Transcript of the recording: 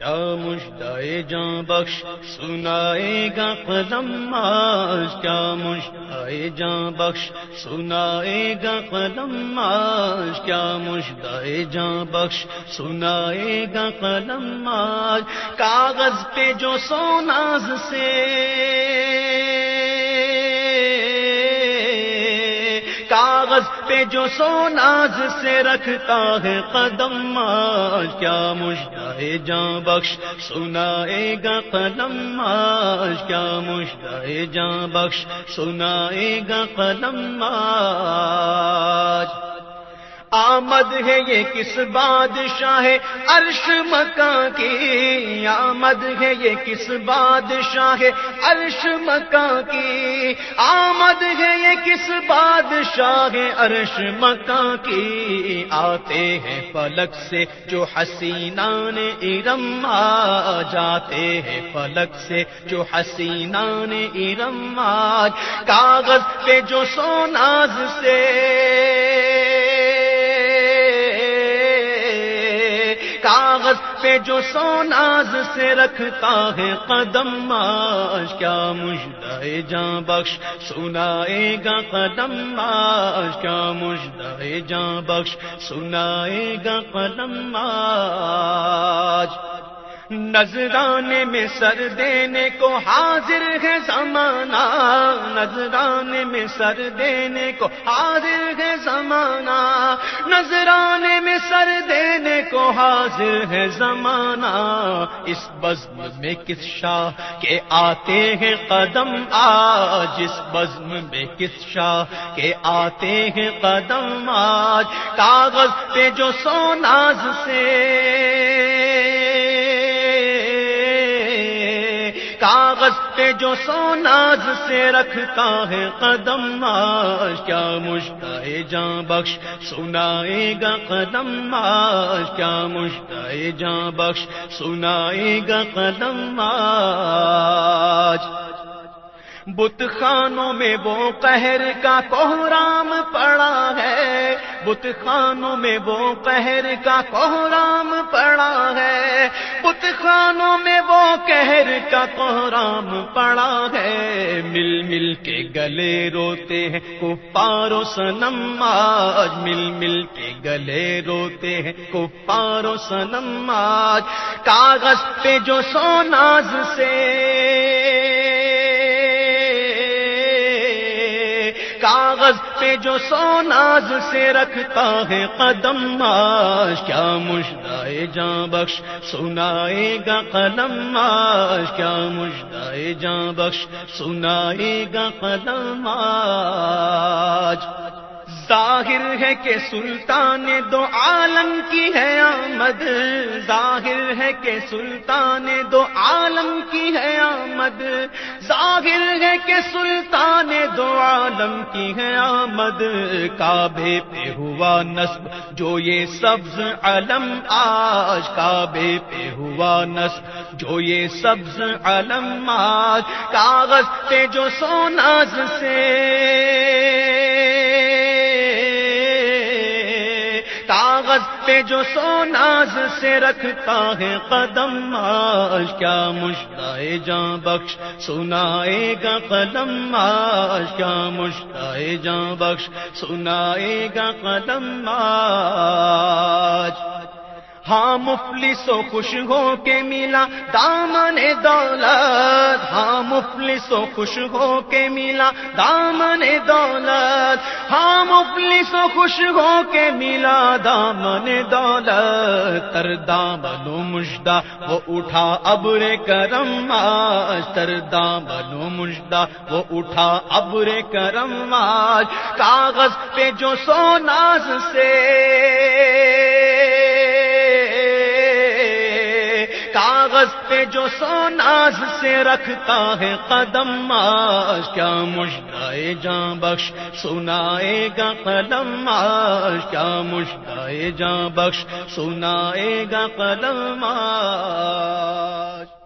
کیا مشتائے جاں بخش، سنائے گا قلم آج۔ کیا مشتائے جاں بخش، سنائے گا قلم آج۔ کیا مشتائے جاں بخش، سنائے گا قلم آج۔ کاغذ پہ جو سوناز سے کاغذ پہ جو سوناز سے رکھتا ہے قدم، آج کیا مشتاہ جاں بخش، سنائے گا قدم آج کیا مشتاہ جاں بخش، سنائے گا قدم آج آمد ہے یہ کس بادشاہ عرش مکان کی؟ آمد ہے یہ کس بادشاہ عرش مکان کی؟ آمد ہے یہ کس بادشاہ عرش مکان کی؟ آتے ہیں فلک سے جو حسینان ارم آ جاتے ہیں فلک سے جو حسینان ارم آج کاغذ پہ جو سوناز سے کاغذ پہ جو سوناز سے رکھتا ہے قدم آج کیا مجدہ جاں بخش، سنائے گا قدم آج کیا مجدہ جاں بخش، سنائے گا قدم آج نظرانے میں سر دینے کو حاضر ہے زمانہ نظرانے میں سر دینے کو حاضر ہے زمانہ نظرانے میں سر دینے کو حاضر ہے زمانہ۔ اس بزم میں کس شاہ کے آتے ہیں قدم آج؟ اس بزم میں کس شاہ کے آتے ہیں قدم آج؟ کاغذ پہ جو سوناز سے کاغذ جو سوناز سے رکھتا ہے قدم آج کیا مشتائے جاں بخش، سنائے گا قدم آج کیا مشتائے جاں بخش، سنائے گا قدم آج بت خانوں میں وہ قہر کا کوہرام پڑا ہے۔ بت خانوں میں وہ قہر کا کوہرام پڑا ہے۔ بت خانوں میں وہ کہر کا کوہرام پڑا ہے۔ مل مل کے گلے روتے ہیں کپارو سنم آج مل مل کے گلے روتے ہیں کپارو سنم آج کاغذ پہ جو سوناز سے کاغذ پہ جو سوناز سے رکھتا ہے قدم معاش کیا مشدائے جاں بخش سنائے گا قلم آج کیا مشدائے جاں بخش سنائے گا قلم آج ظاہر ہے کہ سلطان دو عالم کی ہے آمد۔ ظاہر ہے کہ سلطان دو عالم کی ہے آمد۔ ظاہر ہے کہ سلطان دو عالم کی ہے آمد۔ کعبے پہ ہوا نصب، جو یہ سبز علم، آج کعبے پہ ہوا نصب، جو یہ سبز علم، آج کاغذ پہ جو سوناز سے پہ جو سوناز سے رکھتا ہے قدم، آج کیا مشتائے جاں بخش سنائے گا قدم، آج کیا مشتائے جاں بخش سنائے گا قدم، آج ہاں مفلس و خوش ہو کے ملا دامن دولت ہاں مفلس و خوش ہو کے ملا دامن دولت۔ ہاں مفلس و خوش ہو کے ملا دامن دولت۔ تر دامن و مجدہ وہ اٹھا ابر کرم آج۔ تر دامن و مجدہ وہ اٹھا ابر کرم آج۔ کاغذ پہ جو سوناز سے کاغذ پہ جو سوناز سے رکھتا ہے قدم آج کیا مشکائے جاں بخش، سنائے گا قلم آج کیا مشکائے جاں بخش، سنائے گا قلم آج